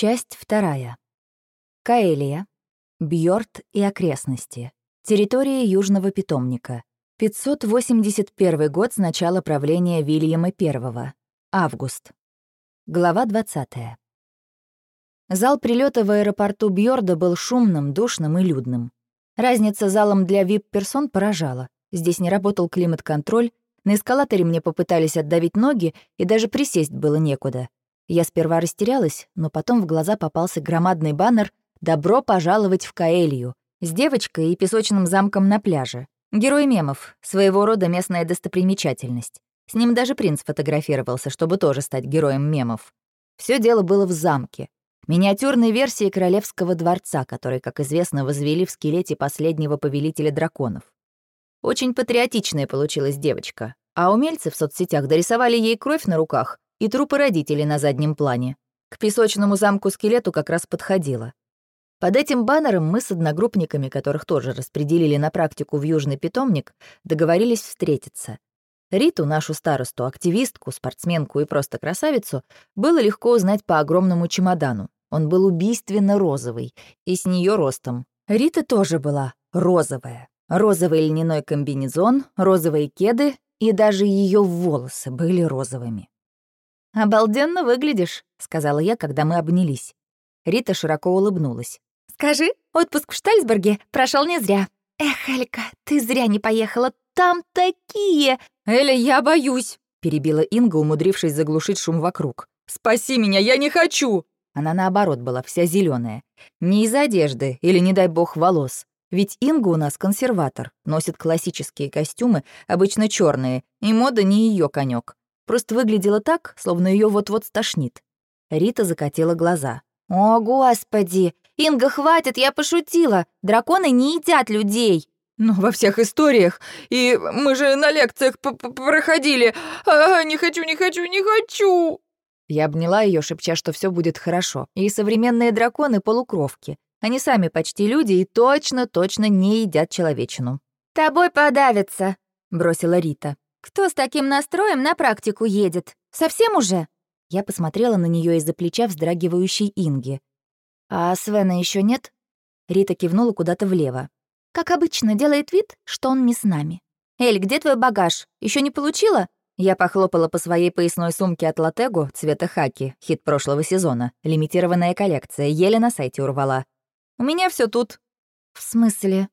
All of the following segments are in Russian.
Часть вторая. Каэлия. Бьорд и окрестности. Территория Южного питомника. 581 год с начала правления Вильяма I. Август. Глава 20. Зал прилета в аэропорту Бьорда был шумным, душным и людным. Разница залом для вип-персон поражала. Здесь не работал климат-контроль, на эскалаторе мне попытались отдавить ноги, и даже присесть было некуда. Я сперва растерялась, но потом в глаза попался громадный баннер «Добро пожаловать в Каэлью» с девочкой и песочным замком на пляже. Герой мемов, своего рода местная достопримечательность. С ним даже принц фотографировался, чтобы тоже стать героем мемов. Все дело было в замке. Миниатюрной версии королевского дворца, который, как известно, возвели в скелете последнего повелителя драконов. Очень патриотичная получилась девочка, а умельцы в соцсетях дорисовали ей кровь на руках и трупы родителей на заднем плане. К песочному замку-скелету как раз подходило. Под этим баннером мы с одногруппниками, которых тоже распределили на практику в Южный питомник, договорились встретиться. Риту, нашу старосту, активистку, спортсменку и просто красавицу, было легко узнать по огромному чемодану. Он был убийственно розовый и с нее ростом. Рита тоже была розовая. Розовый льняной комбинезон, розовые кеды и даже ее волосы были розовыми. «Обалденно выглядишь», — сказала я, когда мы обнялись. Рита широко улыбнулась. «Скажи, отпуск в Штальсберге прошел не зря. Эх, Элька, ты зря не поехала, там такие...» «Эля, я боюсь», — перебила Инга, умудрившись заглушить шум вокруг. «Спаси меня, я не хочу!» Она, наоборот, была вся зеленая. Не из одежды или, не дай бог, волос. Ведь Инга у нас консерватор, носит классические костюмы, обычно черные, и мода не ее конек. Просто выглядела так, словно ее вот-вот стошнит. Рита закатила глаза. «О, господи! Инга, хватит, я пошутила! Драконы не едят людей!» «Ну, во всех историях. И мы же на лекциях п -п проходили. А, не хочу, не хочу, не хочу!» Я обняла ее, шепча, что все будет хорошо. И современные драконы — полукровки. Они сами почти люди и точно-точно не едят человечину. «Тобой подавятся», — бросила Рита. Кто с таким настроем на практику едет? Совсем уже?» Я посмотрела на нее из-за плеча вздрагивающей Инги. «А Свена еще нет?» Рита кивнула куда-то влево. «Как обычно, делает вид, что он не с нами». «Эль, где твой багаж? Еще не получила?» Я похлопала по своей поясной сумке от Латего цвета хаки, хит прошлого сезона, лимитированная коллекция, еле на сайте урвала. «У меня все тут». «В смысле?»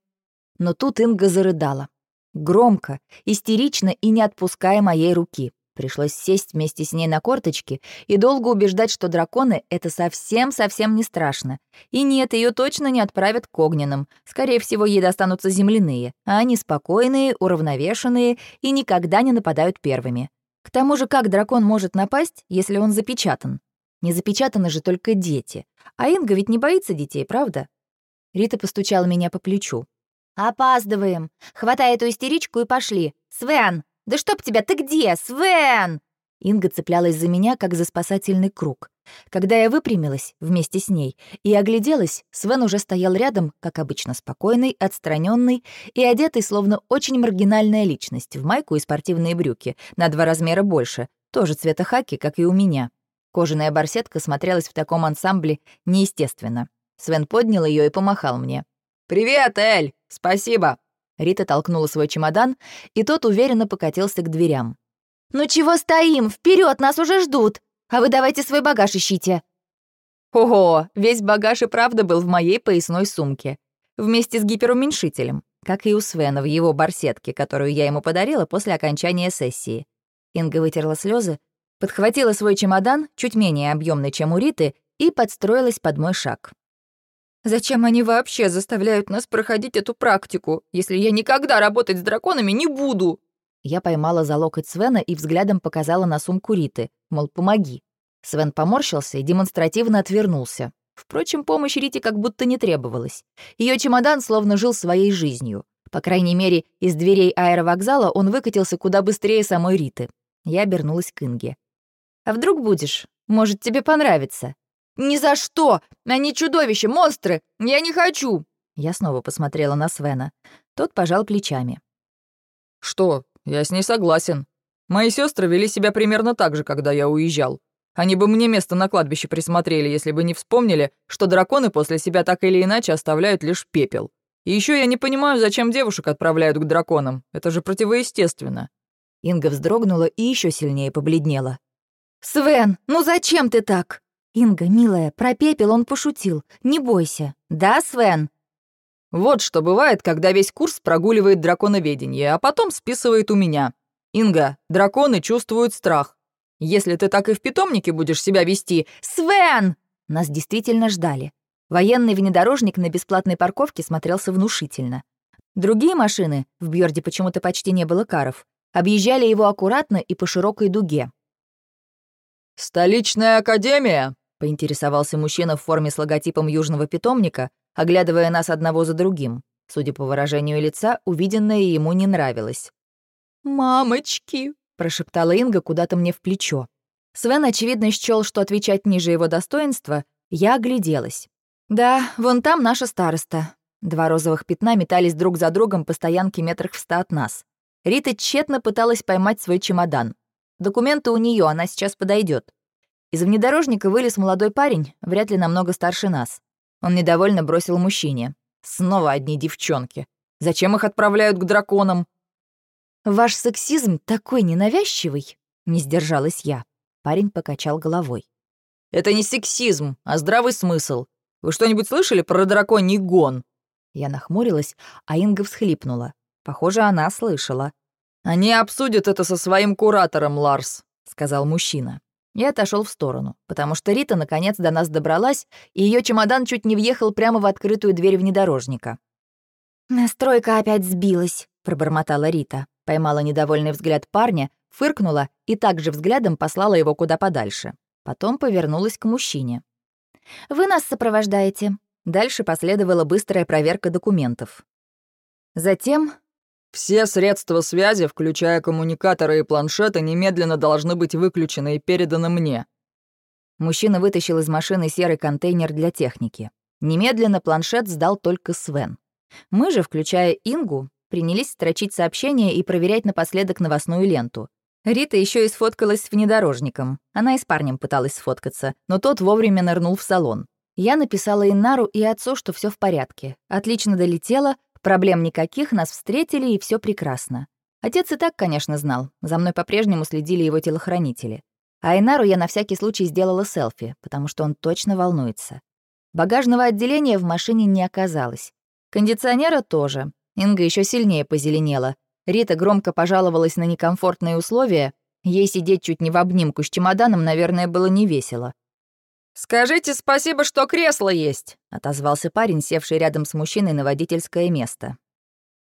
Но тут Инга зарыдала. Громко, истерично и не отпуская моей руки. Пришлось сесть вместе с ней на корточки и долго убеждать, что драконы — это совсем-совсем не страшно. И нет, ее точно не отправят к огненным. Скорее всего, ей достанутся земляные, а они спокойные, уравновешенные и никогда не нападают первыми. К тому же, как дракон может напасть, если он запечатан? Не запечатаны же только дети. А Инга ведь не боится детей, правда? Рита постучала меня по плечу. «Опаздываем. Хватай эту истеричку и пошли. Свен! Да чтоб тебя, ты где, Свен?» Инга цеплялась за меня, как за спасательный круг. Когда я выпрямилась вместе с ней и огляделась, Свен уже стоял рядом, как обычно, спокойный, отстраненный и одетый, словно очень маргинальная личность, в майку и спортивные брюки, на два размера больше, тоже цвета хаки, как и у меня. Кожаная барсетка смотрелась в таком ансамбле неестественно. Свен поднял ее и помахал мне. «Привет, Эль! Спасибо!» Рита толкнула свой чемодан, и тот уверенно покатился к дверям. «Ну чего стоим? Вперед, нас уже ждут! А вы давайте свой багаж ищите!» Ого, весь багаж и правда был в моей поясной сумке. Вместе с гиперуменьшителем, как и у Свена в его барсетке, которую я ему подарила после окончания сессии. Инга вытерла слезы, подхватила свой чемодан, чуть менее объемный, чем у Риты, и подстроилась под мой шаг. Зачем они вообще заставляют нас проходить эту практику, если я никогда работать с драконами не буду?» Я поймала за локоть Свена и взглядом показала на сумку Риты, мол, помоги. Свен поморщился и демонстративно отвернулся. Впрочем, помощь Рите как будто не требовалась. Ее чемодан словно жил своей жизнью. По крайней мере, из дверей аэровокзала он выкатился куда быстрее самой Риты. Я обернулась к Инге. «А вдруг будешь? Может, тебе понравится?» «Ни за что! Они чудовища, монстры! Я не хочу!» Я снова посмотрела на Свена. Тот пожал плечами. «Что? Я с ней согласен. Мои сестры вели себя примерно так же, когда я уезжал. Они бы мне место на кладбище присмотрели, если бы не вспомнили, что драконы после себя так или иначе оставляют лишь пепел. И еще я не понимаю, зачем девушек отправляют к драконам. Это же противоестественно». Инга вздрогнула и еще сильнее побледнела. «Свен, ну зачем ты так?» «Инга, милая, про пепел он пошутил. Не бойся. Да, Свен?» Вот что бывает, когда весь курс прогуливает драконоведение, а потом списывает у меня. Инга, драконы чувствуют страх. Если ты так и в питомнике будешь себя вести... Свен! Нас действительно ждали. Военный внедорожник на бесплатной парковке смотрелся внушительно. Другие машины, в Бьорде почему-то почти не было каров, объезжали его аккуратно и по широкой дуге. «Столичная академия?» — поинтересовался мужчина в форме с логотипом южного питомника, оглядывая нас одного за другим. Судя по выражению лица, увиденное ему не нравилось. «Мамочки!» — прошептала Инга куда-то мне в плечо. Свен, очевидно, счёл, что отвечать ниже его достоинства, я огляделась. Да, вон там наша староста. Два розовых пятна метались друг за другом по стоянке метрах в ста от нас. Рита тщетно пыталась поймать свой чемодан. Документы у нее, она сейчас подойдет. Из внедорожника вылез молодой парень, вряд ли намного старше нас. Он недовольно бросил мужчине. Снова одни девчонки. Зачем их отправляют к драконам? «Ваш сексизм такой ненавязчивый», — не сдержалась я. Парень покачал головой. «Это не сексизм, а здравый смысл. Вы что-нибудь слышали про драконий гон?» Я нахмурилась, а Инга всхлипнула. Похоже, она слышала. «Они обсудят это со своим куратором, Ларс», — сказал мужчина. Я отошел в сторону, потому что Рита наконец до нас добралась, и ее чемодан чуть не въехал прямо в открытую дверь внедорожника. «Настройка опять сбилась», — пробормотала Рита. Поймала недовольный взгляд парня, фыркнула и также взглядом послала его куда подальше. Потом повернулась к мужчине. «Вы нас сопровождаете». Дальше последовала быстрая проверка документов. Затем... «Все средства связи, включая коммуникаторы и планшеты, немедленно должны быть выключены и переданы мне». Мужчина вытащил из машины серый контейнер для техники. Немедленно планшет сдал только Свен. Мы же, включая Ингу, принялись строчить сообщения и проверять напоследок новостную ленту. Рита еще и сфоткалась с внедорожником. Она и с парнем пыталась сфоткаться, но тот вовремя нырнул в салон. Я написала Иннару и отцу, что все в порядке. Отлично долетела, проблем никаких, нас встретили, и все прекрасно. Отец и так, конечно, знал. За мной по-прежнему следили его телохранители. А Инару я на всякий случай сделала селфи, потому что он точно волнуется. Багажного отделения в машине не оказалось. Кондиционера тоже. Инга еще сильнее позеленела. Рита громко пожаловалась на некомфортные условия. Ей сидеть чуть не в обнимку с чемоданом, наверное, было не весело. «Скажите спасибо, что кресло есть», — отозвался парень, севший рядом с мужчиной на водительское место.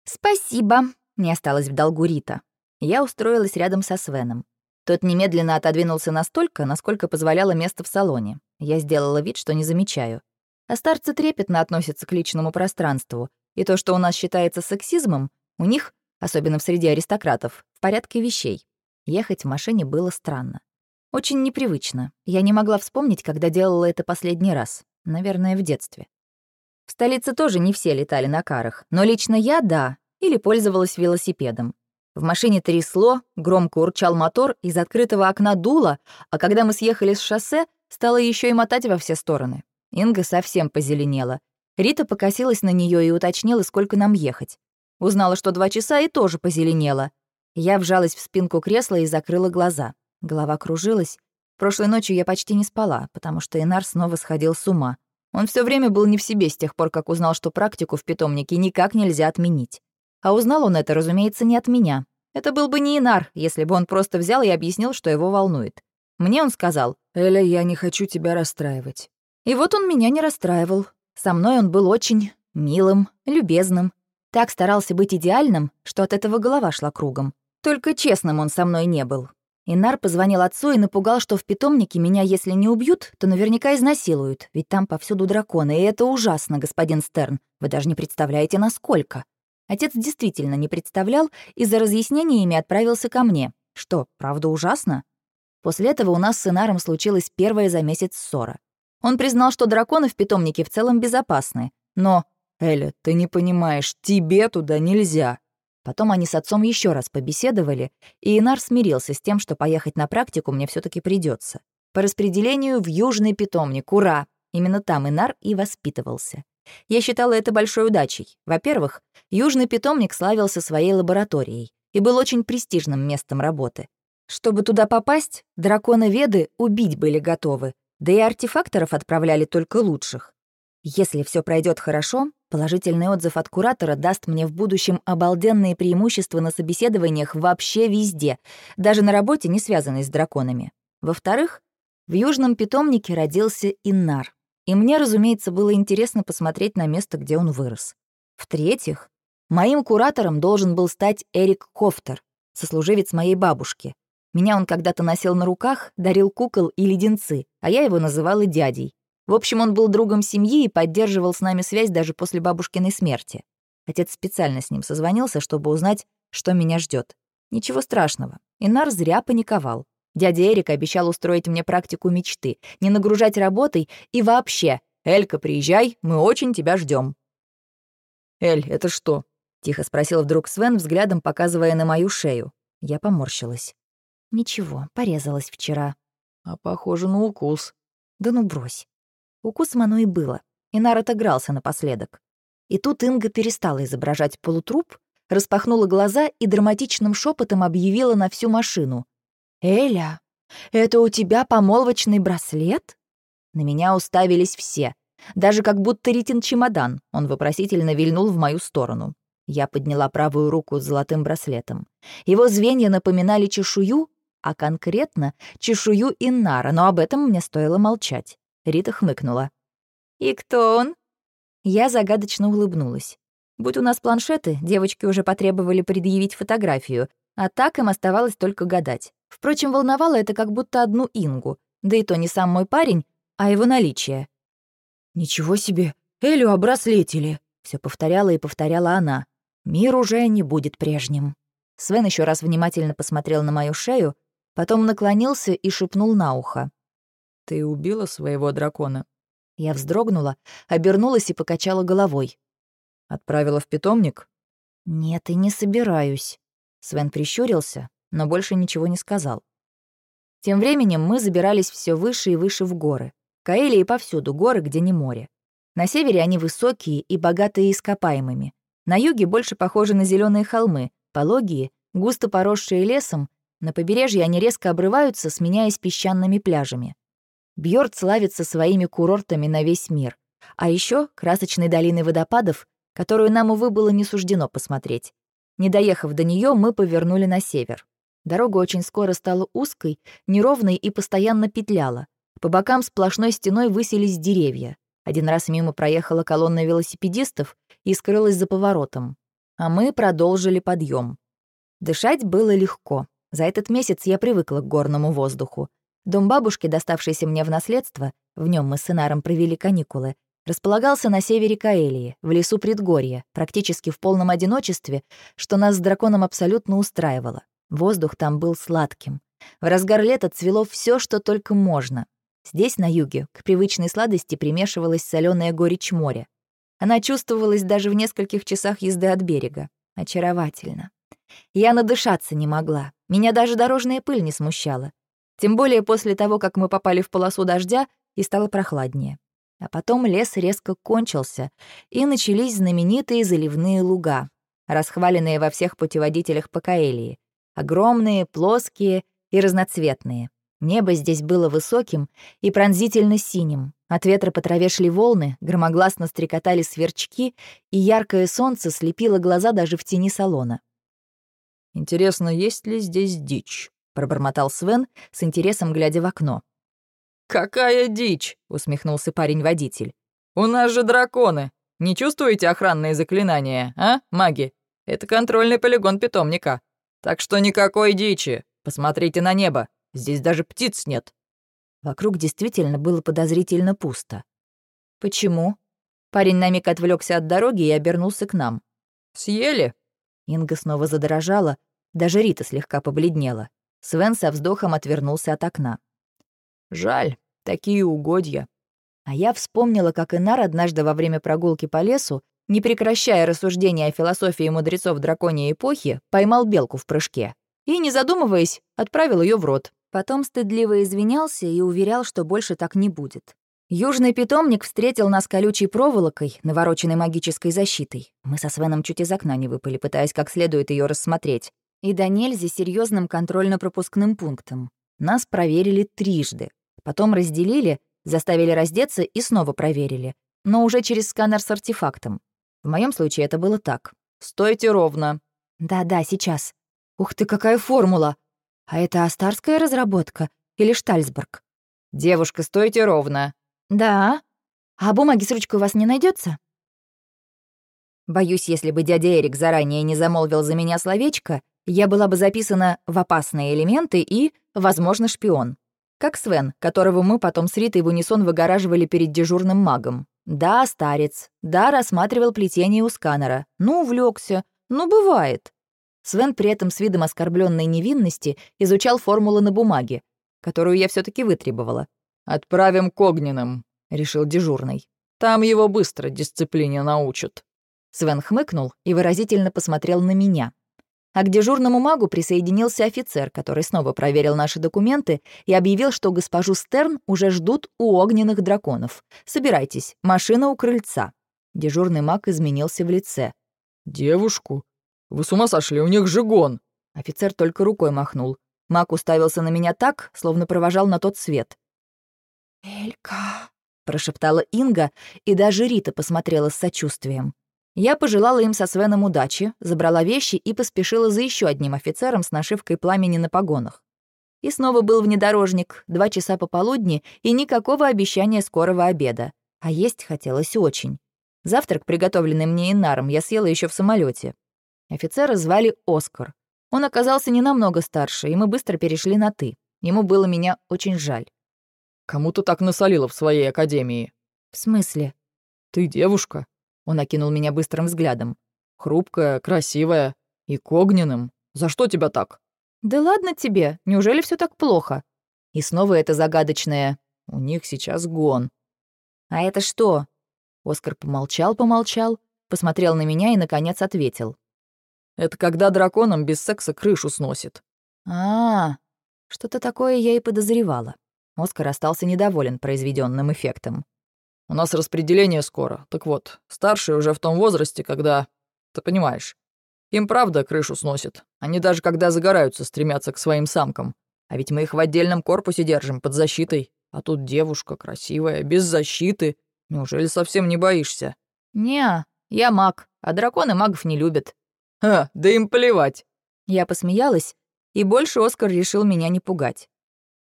«Спасибо», — не осталось в долгу Рита. Я устроилась рядом со Свеном. Тот немедленно отодвинулся настолько, насколько позволяло место в салоне. Я сделала вид, что не замечаю. А старцы трепетно относятся к личному пространству, и то, что у нас считается сексизмом, у них, особенно в среде аристократов, в порядке вещей. Ехать в машине было странно. Очень непривычно. Я не могла вспомнить, когда делала это последний раз. Наверное, в детстве. В столице тоже не все летали на карах, но лично я — да, или пользовалась велосипедом. В машине трясло, громко урчал мотор, из открытого окна дуло, а когда мы съехали с шоссе, стало еще и мотать во все стороны. Инга совсем позеленела. Рита покосилась на нее и уточнила, сколько нам ехать. Узнала, что два часа, и тоже позеленела. Я вжалась в спинку кресла и закрыла глаза. Голова кружилась. Прошлой ночью я почти не спала, потому что Инар снова сходил с ума. Он все время был не в себе с тех пор, как узнал, что практику в питомнике никак нельзя отменить. А узнал он это, разумеется, не от меня. Это был бы не Инар, если бы он просто взял и объяснил, что его волнует. Мне он сказал, «Эля, я не хочу тебя расстраивать». И вот он меня не расстраивал. Со мной он был очень милым, любезным. Так старался быть идеальным, что от этого голова шла кругом. Только честным он со мной не был. Инар позвонил отцу и напугал, что в питомнике меня, если не убьют, то наверняка изнасилуют, ведь там повсюду драконы, и это ужасно, господин Стерн. Вы даже не представляете, насколько. Отец действительно не представлял и за разъяснениями отправился ко мне. Что, правда ужасно? После этого у нас с Инаром случилась первая за месяц ссора. Он признал, что драконы в питомнике в целом безопасны, но... «Эля, ты не понимаешь, тебе туда нельзя». Потом они с отцом еще раз побеседовали, и Инар смирился с тем, что поехать на практику мне все таки придется. По распределению в Южный питомник. Ура! Именно там Инар и воспитывался. Я считала это большой удачей. Во-первых, Южный питомник славился своей лабораторией и был очень престижным местом работы. Чтобы туда попасть, драконы-веды убить были готовы, да и артефакторов отправляли только лучших. Если все пройдет хорошо, положительный отзыв от куратора даст мне в будущем обалденные преимущества на собеседованиях вообще везде, даже на работе, не связанной с драконами. Во-вторых, в южном питомнике родился Иннар, и мне, разумеется, было интересно посмотреть на место, где он вырос. В-третьих, моим куратором должен был стать Эрик Кофтер, сослуживец моей бабушки. Меня он когда-то носил на руках, дарил кукол и леденцы, а я его называла дядей. В общем, он был другом семьи и поддерживал с нами связь даже после бабушкиной смерти. Отец специально с ним созвонился, чтобы узнать, что меня ждет. Ничего страшного. Инар зря паниковал. Дядя Эрик обещал устроить мне практику мечты, не нагружать работой и вообще. «Элька, приезжай, мы очень тебя ждем. «Эль, это что?» — тихо спросил вдруг Свен, взглядом показывая на мою шею. Я поморщилась. «Ничего, порезалась вчера». «А похоже на укус». «Да ну брось». Укусом оно и было. Инар отыгрался напоследок. И тут Инга перестала изображать полутруп, распахнула глаза и драматичным шепотом объявила на всю машину. «Эля, это у тебя помолвочный браслет?» На меня уставились все, даже как будто Ритин чемодан. Он вопросительно вильнул в мою сторону. Я подняла правую руку с золотым браслетом. Его звенья напоминали чешую, а конкретно чешую Иннара, но об этом мне стоило молчать. Рита хмыкнула. «И кто он?» Я загадочно улыбнулась. Будь у нас планшеты, девочки уже потребовали предъявить фотографию, а так им оставалось только гадать. Впрочем, волновало это как будто одну Ингу, да и то не сам мой парень, а его наличие. «Ничего себе, Элю обраслетили!» — все повторяла и повторяла она. «Мир уже не будет прежним». Свен еще раз внимательно посмотрел на мою шею, потом наклонился и шепнул на ухо. «Ты убила своего дракона?» Я вздрогнула, обернулась и покачала головой. «Отправила в питомник?» «Нет, и не собираюсь». Свен прищурился, но больше ничего не сказал. Тем временем мы забирались все выше и выше в горы. Каэлии повсюду, горы, где не море. На севере они высокие и богатые ископаемыми. На юге больше похожи на зеленые холмы, пологие, густо поросшие лесом, на побережье они резко обрываются, сменяясь песчаными пляжами. Бьорд славится своими курортами на весь мир. А еще красочной долиной водопадов, которую нам, увы, было не суждено посмотреть. Не доехав до нее, мы повернули на север. Дорога очень скоро стала узкой, неровной и постоянно петляла. По бокам сплошной стеной высились деревья. Один раз мимо проехала колонна велосипедистов и скрылась за поворотом. А мы продолжили подъем. Дышать было легко. За этот месяц я привыкла к горному воздуху. Дом бабушки, доставшийся мне в наследство, в нем мы с Инаром провели каникулы, располагался на севере Каэлии, в лесу предгорья, практически в полном одиночестве, что нас с драконом абсолютно устраивало. Воздух там был сладким. В разгар лета цвело все, что только можно. Здесь, на юге, к привычной сладости примешивалась соленая горечь моря. Она чувствовалась даже в нескольких часах езды от берега. Очаровательно. Я надышаться не могла. Меня даже дорожная пыль не смущала. Тем более после того, как мы попали в полосу дождя, и стало прохладнее. А потом лес резко кончился, и начались знаменитые заливные луга, расхваленные во всех путеводителях по Каэлии. Огромные, плоские и разноцветные. Небо здесь было высоким и пронзительно синим. От ветра по траве шли волны, громогласно стрекотали сверчки, и яркое солнце слепило глаза даже в тени салона. «Интересно, есть ли здесь дичь?» — пробормотал Свен, с интересом глядя в окно. «Какая дичь!» — усмехнулся парень-водитель. «У нас же драконы! Не чувствуете охранные заклинания, а, маги? Это контрольный полигон питомника. Так что никакой дичи. Посмотрите на небо. Здесь даже птиц нет». Вокруг действительно было подозрительно пусто. «Почему?» Парень на миг отвлекся от дороги и обернулся к нам. «Съели?» Инга снова задрожала, даже Рита слегка побледнела. Свен со вздохом отвернулся от окна. «Жаль, такие угодья». А я вспомнила, как Инар однажды во время прогулки по лесу не прекращая рассуждения о философии мудрецов драконьей эпохи, поймал белку в прыжке и, не задумываясь, отправил ее в рот. Потом стыдливо извинялся и уверял, что больше так не будет. Южный питомник встретил нас колючей проволокой, навороченной магической защитой. Мы со Свеном чуть из окна не выпали, пытаясь как следует ее рассмотреть. И до нельзя серьезным контрольно-пропускным пунктом. Нас проверили трижды. Потом разделили, заставили раздеться и снова проверили. Но уже через сканер с артефактом. В моем случае это было так. «Стойте ровно». «Да-да, сейчас». «Ух ты, какая формула! А это астарская разработка или Штальсберг?» «Девушка, стойте ровно». «Да. А бумаги с ручкой у вас не найдется? Боюсь, если бы дядя Эрик заранее не замолвил за меня словечко, я была бы записана в опасные элементы и, возможно, шпион. Как Свен, которого мы потом с Ритой в унисон выгораживали перед дежурным магом. Да, старец. Да, рассматривал плетение у сканера. Ну, увлекся. Ну, бывает. Свен при этом с видом оскорбленной невинности изучал формулы на бумаге, которую я все таки вытребовала. «Отправим к огненным», — решил дежурный. «Там его быстро дисциплине научат». Свен хмыкнул и выразительно посмотрел на меня. А к дежурному магу присоединился офицер, который снова проверил наши документы и объявил, что госпожу Стерн уже ждут у огненных драконов. Собирайтесь, машина у крыльца. Дежурный маг изменился в лице. «Девушку? Вы с ума сошли, у них же гон!» Офицер только рукой махнул. Маг уставился на меня так, словно провожал на тот свет. «Элька», — прошептала Инга, и даже Рита посмотрела с сочувствием. Я пожелала им со Свеном удачи, забрала вещи и поспешила за еще одним офицером с нашивкой пламени на погонах. И снова был внедорожник, два часа пополудни и никакого обещания скорого обеда. А есть хотелось очень. Завтрак, приготовленный мне Инаром, я съела еще в самолете. Офицера звали Оскар. Он оказался не намного старше, и мы быстро перешли на «ты». Ему было меня очень жаль. «Кому ты так насолила в своей академии?» «В смысле?» «Ты девушка. Он окинул меня быстрым взглядом. «Хрупкая, красивая и к огненным. За что тебя так?» «Да ладно тебе, неужели все так плохо?» И снова это загадочное «У них сейчас гон». «А это что?» Оскар помолчал-помолчал, посмотрел на меня и, наконец, ответил. «Это когда драконам без секса крышу сносит». А, -а, -а что-то такое я и подозревала. Оскар остался недоволен произведенным эффектом. У нас распределение скоро. Так вот, старшие уже в том возрасте, когда... Ты понимаешь. Им правда крышу сносит. Они даже когда загораются, стремятся к своим самкам. А ведь мы их в отдельном корпусе держим, под защитой. А тут девушка красивая, без защиты. Неужели совсем не боишься? Не, я маг, а драконы магов не любят. Ха, да им плевать. Я посмеялась, и больше Оскар решил меня не пугать.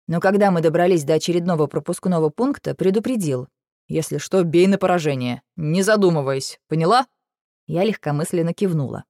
Но когда мы добрались до очередного пропускного пункта, предупредил. Если что, бей на поражение, не задумываясь, поняла?» Я легкомысленно кивнула.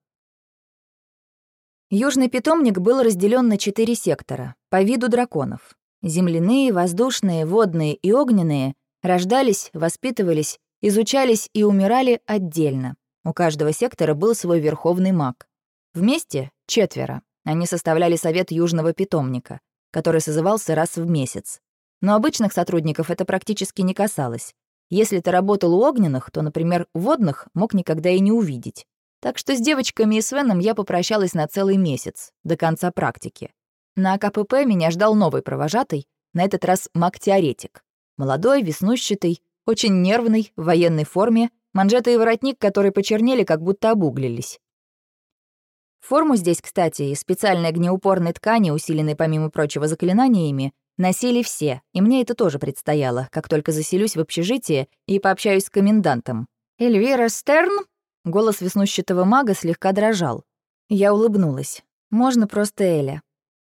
Южный питомник был разделен на четыре сектора, по виду драконов. Земляные, воздушные, водные и огненные рождались, воспитывались, изучались и умирали отдельно. У каждого сектора был свой верховный маг. Вместе — четверо. Они составляли совет Южного питомника, который созывался раз в месяц. Но обычных сотрудников это практически не касалось. Если ты работал у огненных, то, например, водных мог никогда и не увидеть. Так что с девочками и Свеном я попрощалась на целый месяц, до конца практики. На КПП меня ждал новый провожатый, на этот раз маг-теоретик. Молодой, веснущатый, очень нервный, в военной форме, манжеты и воротник, которые почернели, как будто обуглились. Форму здесь, кстати, из специальной огнеупорной ткани, усиленной, помимо прочего, заклинаниями, Носили все, и мне это тоже предстояло, как только заселюсь в общежитие и пообщаюсь с комендантом. «Эльвира Стерн?» Голос веснущатого мага слегка дрожал. Я улыбнулась. «Можно просто Эля».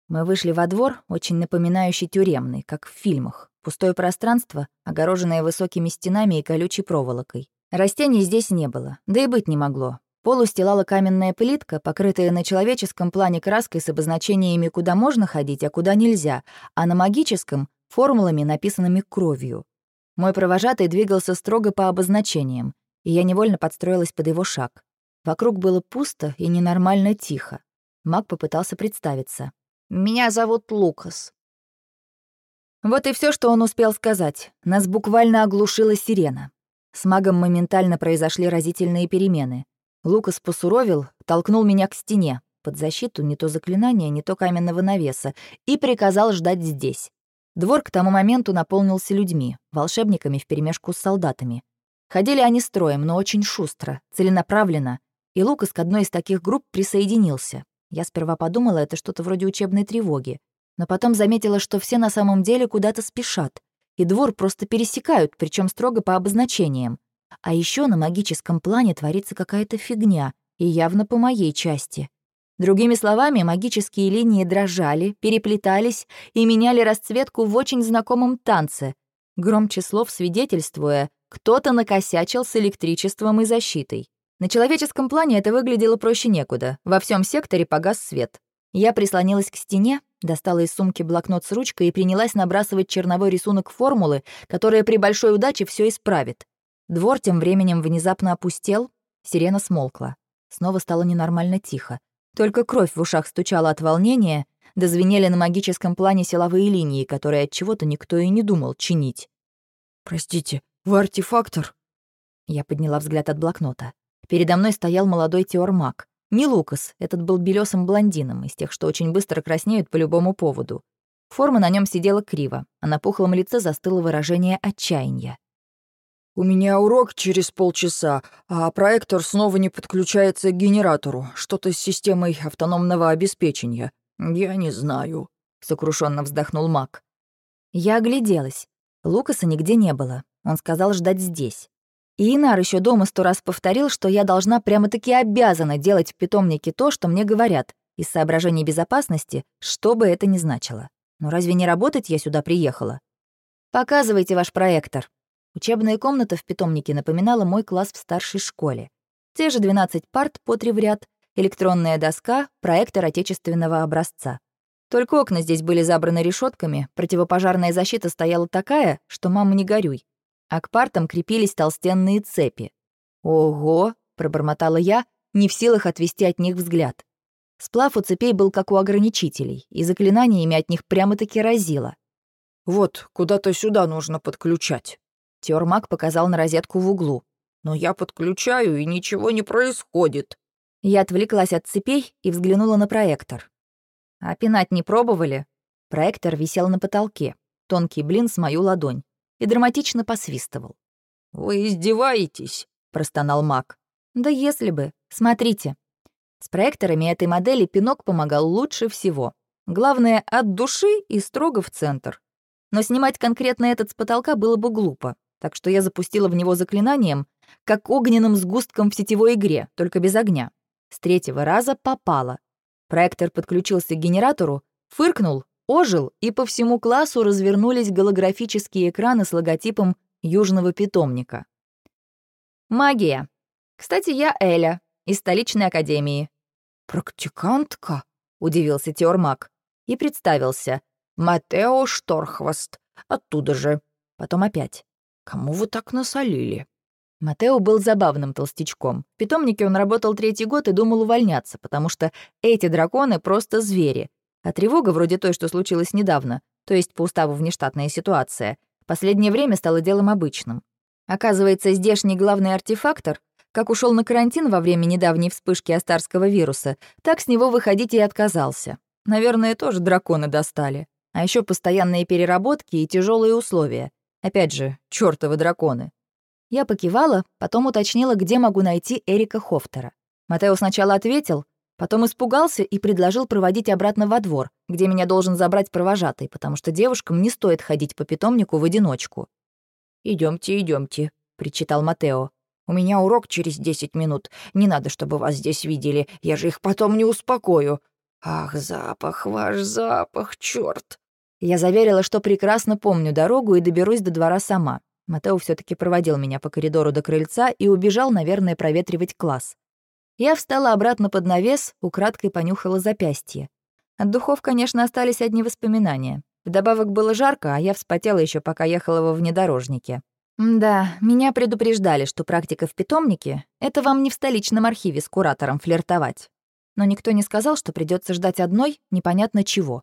Мы вышли во двор, очень напоминающий тюремный, как в фильмах. Пустое пространство, огороженное высокими стенами и колючей проволокой. Растений здесь не было, да и быть не могло. Пол устилала каменная плитка, покрытая на человеческом плане краской с обозначениями, куда можно ходить, а куда нельзя, а на магическом — формулами, написанными кровью. Мой провожатый двигался строго по обозначениям, и я невольно подстроилась под его шаг. Вокруг было пусто и ненормально тихо. Маг попытался представиться. «Меня зовут Лукас». Вот и все, что он успел сказать. Нас буквально оглушила сирена. С магом моментально произошли разительные перемены. Лукас посуровил, толкнул меня к стене, под защиту не то заклинания, не то каменного навеса и приказал ждать здесь. Двор к тому моменту наполнился людьми, волшебниками вперемешку с солдатами. Ходили они строем, но очень шустро, целенаправленно, и Лукас к одной из таких групп присоединился. Я сперва подумала, это что-то вроде учебной тревоги, но потом заметила, что все на самом деле куда-то спешат, и двор просто пересекают, причем строго по обозначениям. А еще на магическом плане творится какая-то фигня, и явно по моей части. Другими словами, магические линии дрожали, переплетались и меняли расцветку в очень знакомом танце, громче слов свидетельствуя, кто-то накосячил с электричеством и защитой. На человеческом плане это выглядело проще некуда. Во всем секторе погас свет. Я прислонилась к стене, достала из сумки блокнот с ручкой и принялась набрасывать черновой рисунок формулы, которая при большой удаче все исправит. Двор тем временем внезапно опустел, сирена смолкла. Снова стало ненормально тихо. Только кровь в ушах стучала от волнения, дозвенели на магическом плане силовые линии, которые от чего-то никто и не думал чинить. «Простите, вы артефактор?» Я подняла взгляд от блокнота. Передо мной стоял молодой теормаг. Не Лукас, этот был белесым блондином, из тех, что очень быстро краснеют по любому поводу. Форма на нем сидела криво, а на пухлом лице застыло выражение отчаяния. «У меня урок через полчаса, а проектор снова не подключается к генератору. Что-то с системой автономного обеспечения. Я не знаю», — сокрушенно вздохнул Мак. Я огляделась. Лукаса нигде не было. Он сказал ждать здесь. И Инар еще дома сто раз повторил, что я должна прямо-таки обязана делать в питомнике то, что мне говорят, из соображений безопасности, что бы это ни значило. Но разве не работать я сюда приехала? Показывайте ваш проектор. Учебная комната в питомнике напоминала мой класс в старшей школе. Те же 12 парт по три в ряд, электронная доска, проектор отечественного образца. Только окна здесь были забраны решетками, противопожарная защита стояла такая, что мама не горюй. А к партам крепились толстенные цепи. «Ого!» — пробормотала я, не в силах отвести от них взгляд. Сплав у цепей был как у ограничителей, и заклинаниями от них прямо-таки разило. «Вот, куда-то сюда нужно подключать», Теормак показал на розетку в углу. «Но я подключаю, и ничего не происходит». Я отвлеклась от цепей и взглянула на проектор. «А пинать не пробовали?» Проектор висел на потолке, тонкий блин с мою ладонь, и драматично посвистывал. «Вы издеваетесь?» — простонал маг. «Да если бы. Смотрите». С проекторами этой модели пинок помогал лучше всего. Главное, от души и строго в центр. Но снимать конкретно этот с потолка было бы глупо так что я запустила в него заклинанием, как огненным сгустком в сетевой игре, только без огня. С третьего раза попало. Проектор подключился к генератору, фыркнул, ожил, и по всему классу развернулись голографические экраны с логотипом Южного питомника. Магия. Кстати, я Эля, из столичной академии. «Практикантка?» — удивился Теормак. И представился. «Матео Шторхвост. Оттуда же». Потом опять. Кому вы так насолили?» Матео был забавным толстячком. В питомнике он работал третий год и думал увольняться, потому что эти драконы просто звери. А тревога, вроде той, что случилось недавно, то есть по уставу внештатная ситуация, последнее время стала делом обычным. Оказывается, здешний главный артефактор, как ушел на карантин во время недавней вспышки астарского вируса, так с него выходить и отказался. Наверное, тоже драконы достали. А еще постоянные переработки и тяжелые условия. Опять же, чёртовы драконы. Я покивала, потом уточнила, где могу найти Эрика Хофтера. Матео сначала ответил, потом испугался и предложил проводить обратно во двор, где меня должен забрать провожатый, потому что девушкам не стоит ходить по питомнику в одиночку. Идемте, идемте, причитал Матео. «У меня урок через десять минут. Не надо, чтобы вас здесь видели. Я же их потом не успокою. Ах, запах, ваш запах, чёрт!» Я заверила, что прекрасно помню дорогу и доберусь до двора сама. Матео все таки проводил меня по коридору до крыльца и убежал, наверное, проветривать класс. Я встала обратно под навес, украдкой понюхала запястье. От духов, конечно, остались одни воспоминания. Вдобавок было жарко, а я вспотела еще, пока ехала во внедорожнике. Да, меня предупреждали, что практика в питомнике — это вам не в столичном архиве с куратором флиртовать. Но никто не сказал, что придется ждать одной, непонятно чего.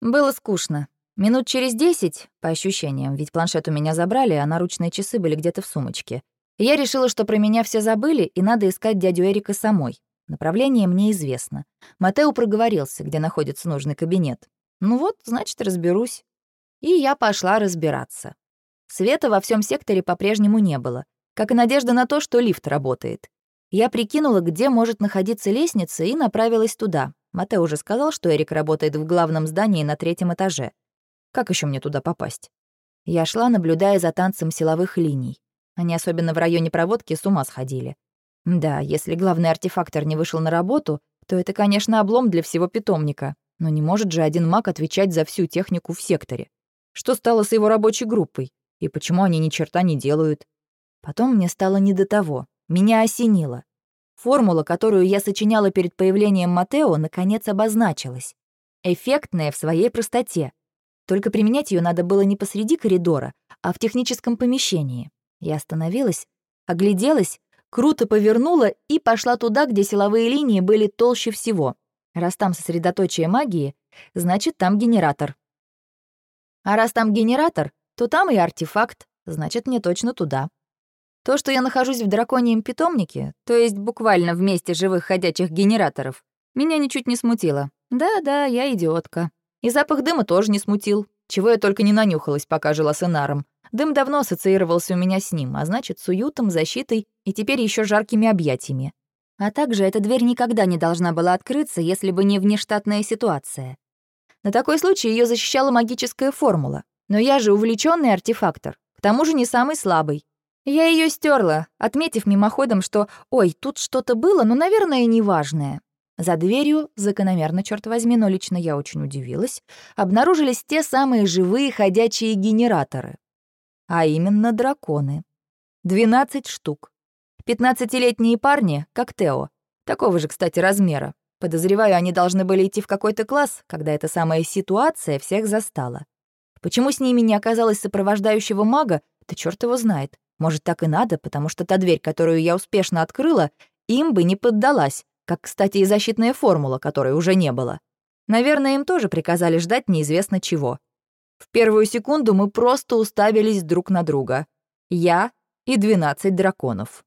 Было скучно. Минут через десять, по ощущениям, ведь планшет у меня забрали, а наручные часы были где-то в сумочке. я решила, что про меня все забыли, и надо искать дядю Эрика самой. Направление мне известно. Матео проговорился, где находится нужный кабинет. Ну вот, значит, разберусь. И я пошла разбираться. Света во всем секторе по-прежнему не было, как и надежда на то, что лифт работает. Я прикинула, где может находиться лестница, и направилась туда. Матео уже сказал, что Эрик работает в главном здании на третьем этаже. Как еще мне туда попасть? Я шла, наблюдая за танцем силовых линий. Они особенно в районе проводки с ума сходили. Да, если главный артефактор не вышел на работу, то это, конечно, облом для всего питомника. Но не может же один маг отвечать за всю технику в секторе. Что стало с его рабочей группой? И почему они ни черта не делают? Потом мне стало не до того. Меня осенило. Формула, которую я сочиняла перед появлением Матео, наконец обозначилась. Эффектная в своей простоте. Только применять ее надо было не посреди коридора, а в техническом помещении. Я остановилась, огляделась, круто повернула и пошла туда, где силовые линии были толще всего. Раз там сосредоточие магии, значит, там генератор. А раз там генератор, то там и артефакт, значит, мне точно туда. То, что я нахожусь в драконьем питомнике, то есть буквально в месте живых ходячих генераторов, меня ничуть не смутило. Да-да, я идиотка. И запах дыма тоже не смутил, чего я только не нанюхалась, пока жила с Инаром. Дым давно ассоциировался у меня с ним, а значит, с уютом, защитой и теперь еще жаркими объятиями. А также эта дверь никогда не должна была открыться, если бы не внештатная ситуация. На такой случай ее защищала магическая формула. Но я же увлеченный артефактор, к тому же не самый слабый. Я ее стерла, отметив мимоходом, что «Ой, тут что-то было, но, наверное, неважное». За дверью, закономерно, черт возьми, но лично я очень удивилась, обнаружились те самые живые ходячие генераторы. А именно драконы. 12 штук. Пятнадцатилетние парни, как Тео. Такого же, кстати, размера. Подозреваю, они должны были идти в какой-то класс, когда эта самая ситуация всех застала. Почему с ними не оказалось сопровождающего мага, да черт его знает. Может, так и надо, потому что та дверь, которую я успешно открыла, им бы не поддалась, как, кстати, и защитная формула, которой уже не было. Наверное, им тоже приказали ждать неизвестно чего. В первую секунду мы просто уставились друг на друга. Я и 12 драконов.